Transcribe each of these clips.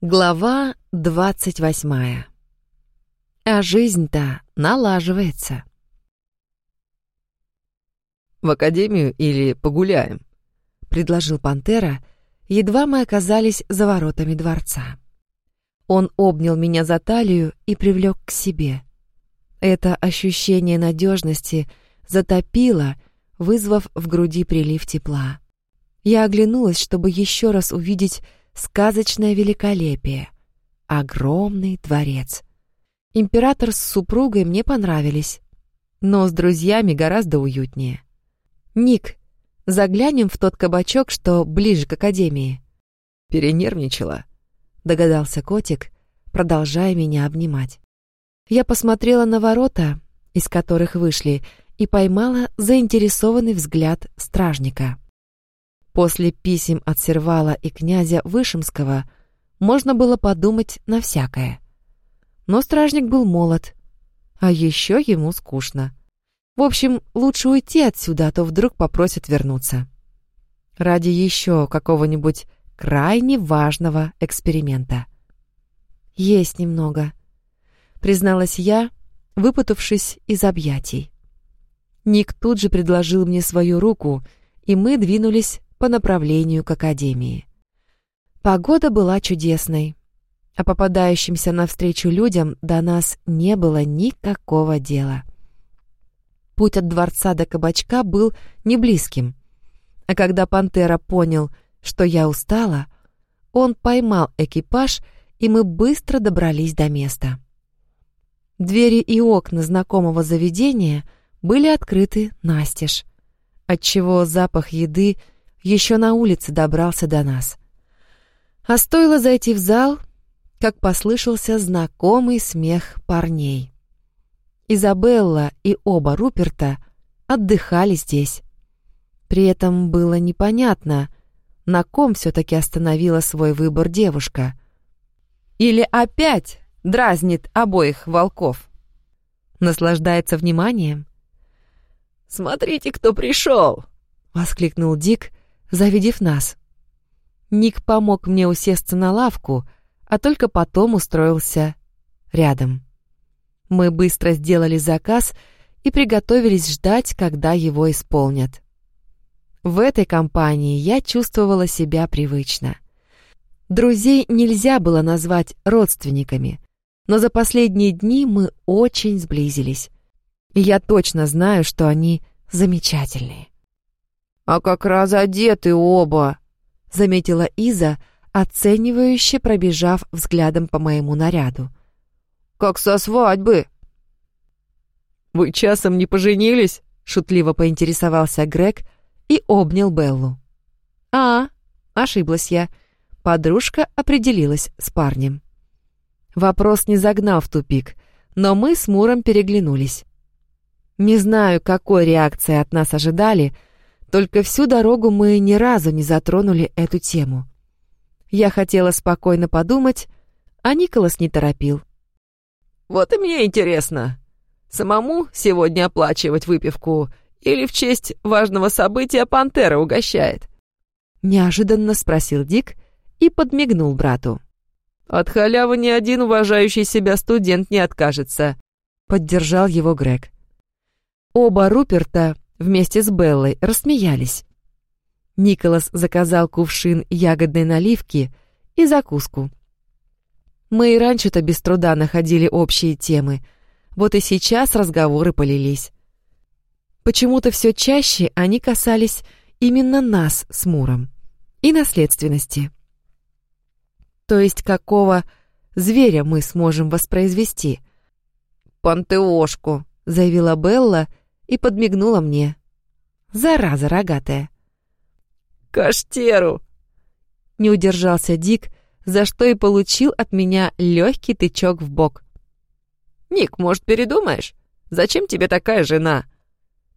Глава двадцать восьмая. А жизнь-то налаживается. «В академию или погуляем?» — предложил Пантера, едва мы оказались за воротами дворца. Он обнял меня за талию и привлек к себе. Это ощущение надежности затопило, вызвав в груди прилив тепла. Я оглянулась, чтобы еще раз увидеть сказочное великолепие. Огромный дворец. Император с супругой мне понравились, но с друзьями гораздо уютнее. «Ник, заглянем в тот кабачок, что ближе к академии». «Перенервничала», — догадался котик, продолжая меня обнимать. Я посмотрела на ворота, из которых вышли, и поймала заинтересованный взгляд стражника. После писем от Сервала и князя Вышемского можно было подумать на всякое. Но стражник был молод, а еще ему скучно. В общем, лучше уйти отсюда, а то вдруг попросят вернуться. Ради еще какого-нибудь крайне важного эксперимента. «Есть немного», — призналась я, выпутавшись из объятий. Ник тут же предложил мне свою руку, и мы двинулись по направлению к академии. Погода была чудесной, а попадающимся навстречу людям до нас не было никакого дела. Путь от дворца до кабачка был не близким, а когда пантера понял, что я устала, он поймал экипаж, и мы быстро добрались до места. Двери и окна знакомого заведения были открыты настежь, отчего запах еды еще на улице добрался до нас. А стоило зайти в зал, как послышался знакомый смех парней. Изабелла и оба Руперта отдыхали здесь. При этом было непонятно, на ком все-таки остановила свой выбор девушка. Или опять дразнит обоих волков. Наслаждается вниманием? «Смотрите, кто пришел!» — воскликнул Дик, завидев нас. Ник помог мне усесться на лавку, а только потом устроился рядом. Мы быстро сделали заказ и приготовились ждать, когда его исполнят. В этой компании я чувствовала себя привычно. Друзей нельзя было назвать родственниками, но за последние дни мы очень сблизились. И я точно знаю, что они замечательные. «А как раз одеты оба», — заметила Иза, оценивающе пробежав взглядом по моему наряду. «Как со свадьбы». «Вы часом не поженились?» — шутливо поинтересовался Грег и обнял Беллу. «А, ошиблась я. Подружка определилась с парнем». Вопрос не загнал в тупик, но мы с Муром переглянулись. Не знаю, какой реакции от нас ожидали — только всю дорогу мы ни разу не затронули эту тему. Я хотела спокойно подумать, а Николас не торопил. «Вот и мне интересно, самому сегодня оплачивать выпивку или в честь важного события пантера угощает?» Неожиданно спросил Дик и подмигнул брату. «От халявы ни один уважающий себя студент не откажется», — поддержал его Грег. Оба Руперта вместе с Беллой рассмеялись. Николас заказал кувшин ягодной наливки и закуску. Мы и раньше-то без труда находили общие темы, вот и сейчас разговоры полились. Почему-то все чаще они касались именно нас с Муром и наследственности. То есть какого зверя мы сможем воспроизвести? «Пантеошку», — заявила Белла и подмигнула мне. Зараза рогатая. «Каштеру!» Не удержался Дик, за что и получил от меня легкий тычок в бок. «Ник, может, передумаешь? Зачем тебе такая жена?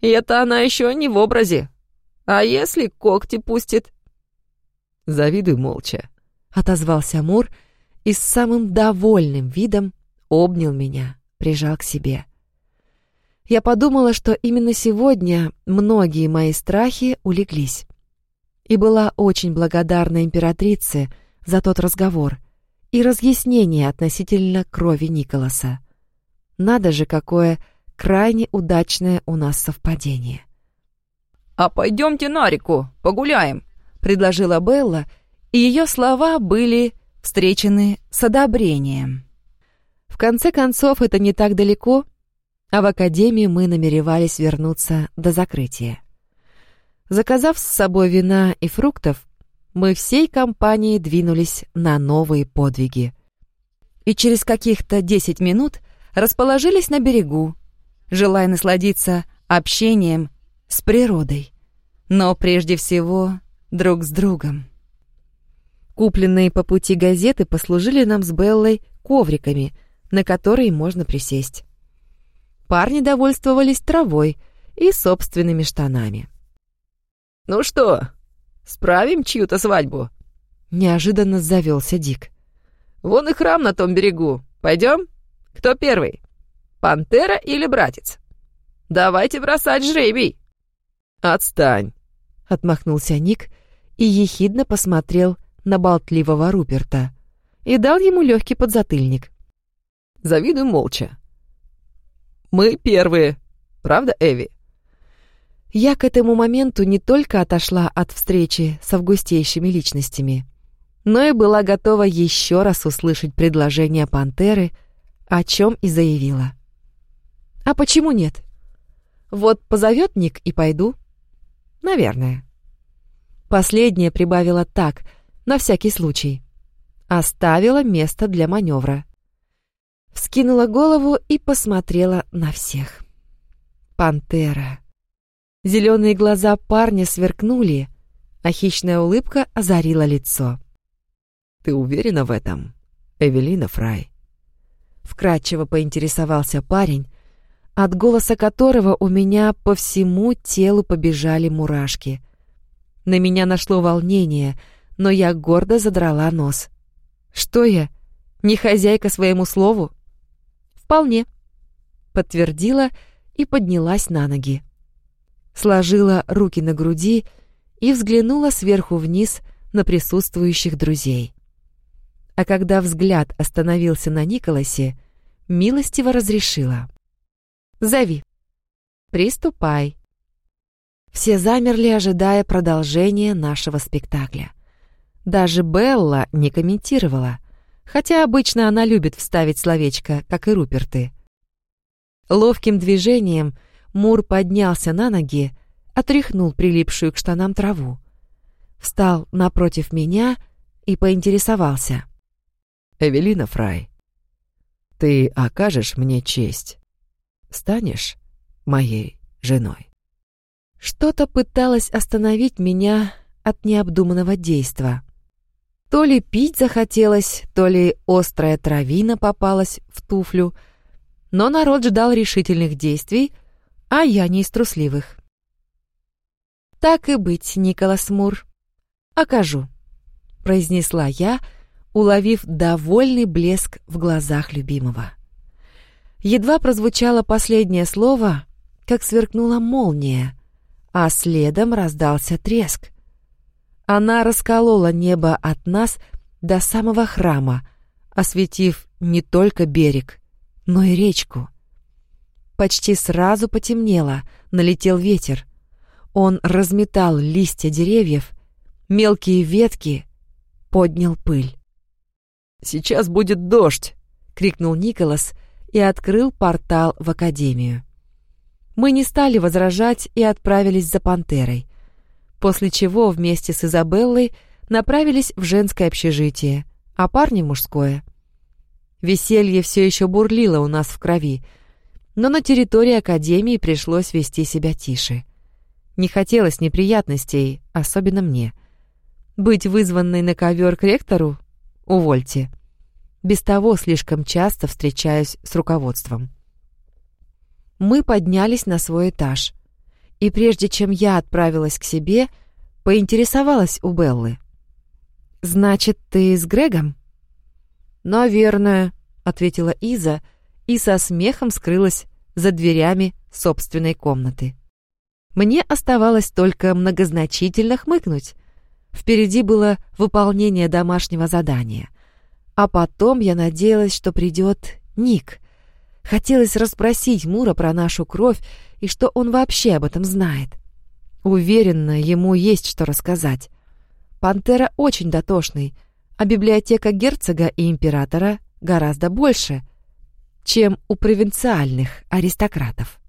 И это она еще не в образе. А если когти пустит?» «Завидуй молча», — отозвался Мур и с самым довольным видом обнял меня, прижал к себе. Я подумала, что именно сегодня многие мои страхи улеглись. И была очень благодарна императрице за тот разговор и разъяснение относительно крови Николаса. Надо же, какое крайне удачное у нас совпадение. «А пойдемте на реку, погуляем», — предложила Белла, и ее слова были встречены с одобрением. В конце концов, это не так далеко, а в академии мы намеревались вернуться до закрытия. Заказав с собой вина и фруктов, мы всей компанией двинулись на новые подвиги. И через каких-то десять минут расположились на берегу, желая насладиться общением с природой, но прежде всего друг с другом. Купленные по пути газеты послужили нам с Беллой ковриками, на которые можно присесть. Парни довольствовались травой и собственными штанами. «Ну что, Справим чью-то свадьбу?» Неожиданно завелся Дик. «Вон и храм на том берегу. Пойдем? Кто первый? Пантера или братец? Давайте бросать жребий!» «Отстань!» — отмахнулся Ник и ехидно посмотрел на болтливого Руперта и дал ему легкий подзатыльник. «Завидуй молча. Мы первые, правда, Эви?» Я к этому моменту не только отошла от встречи с августейшими личностями, но и была готова еще раз услышать предложение пантеры, о чем и заявила. А почему нет? Вот позовет Ник и пойду. Наверное. Последнее прибавила так, на всякий случай. Оставила место для маневра. Вскинула голову и посмотрела на всех. Пантера. Зеленые глаза парня сверкнули, а хищная улыбка озарила лицо. «Ты уверена в этом, Эвелина Фрай?» Вкратчиво поинтересовался парень, от голоса которого у меня по всему телу побежали мурашки. На меня нашло волнение, но я гордо задрала нос. «Что я, не хозяйка своему слову?» «Вполне», — подтвердила и поднялась на ноги сложила руки на груди и взглянула сверху вниз на присутствующих друзей. А когда взгляд остановился на Николасе, милостиво разрешила. «Зови. Приступай». Все замерли, ожидая продолжения нашего спектакля. Даже Белла не комментировала, хотя обычно она любит вставить словечко, как и Руперты. Ловким движением — Мур поднялся на ноги, отряхнул прилипшую к штанам траву. Встал напротив меня и поинтересовался. «Эвелина Фрай, ты окажешь мне честь? Станешь моей женой?» Что-то пыталось остановить меня от необдуманного действа. То ли пить захотелось, то ли острая травина попалась в туфлю, но народ ждал решительных действий — а я не из трусливых. «Так и быть, Николас Мур. Окажу», — произнесла я, уловив довольный блеск в глазах любимого. Едва прозвучало последнее слово, как сверкнула молния, а следом раздался треск. Она расколола небо от нас до самого храма, осветив не только берег, но и речку. Почти сразу потемнело, налетел ветер. Он разметал листья деревьев, мелкие ветки, поднял пыль. «Сейчас будет дождь!» — крикнул Николас и открыл портал в академию. Мы не стали возражать и отправились за пантерой, после чего вместе с Изабеллой направились в женское общежитие, а парни — мужское. Веселье все еще бурлило у нас в крови — но на территории Академии пришлось вести себя тише. Не хотелось неприятностей, особенно мне. Быть вызванной на ковер к ректору? Увольте. Без того слишком часто встречаюсь с руководством. Мы поднялись на свой этаж, и прежде чем я отправилась к себе, поинтересовалась у Беллы. «Значит, ты с Грегом?» «Наверное», — ответила Иза, — и со смехом скрылась за дверями собственной комнаты. Мне оставалось только многозначительно хмыкнуть. Впереди было выполнение домашнего задания. А потом я надеялась, что придет Ник. Хотелось расспросить Мура про нашу кровь и что он вообще об этом знает. Уверена, ему есть что рассказать. Пантера очень дотошный, а библиотека герцога и императора гораздо больше, чем у провинциальных аристократов.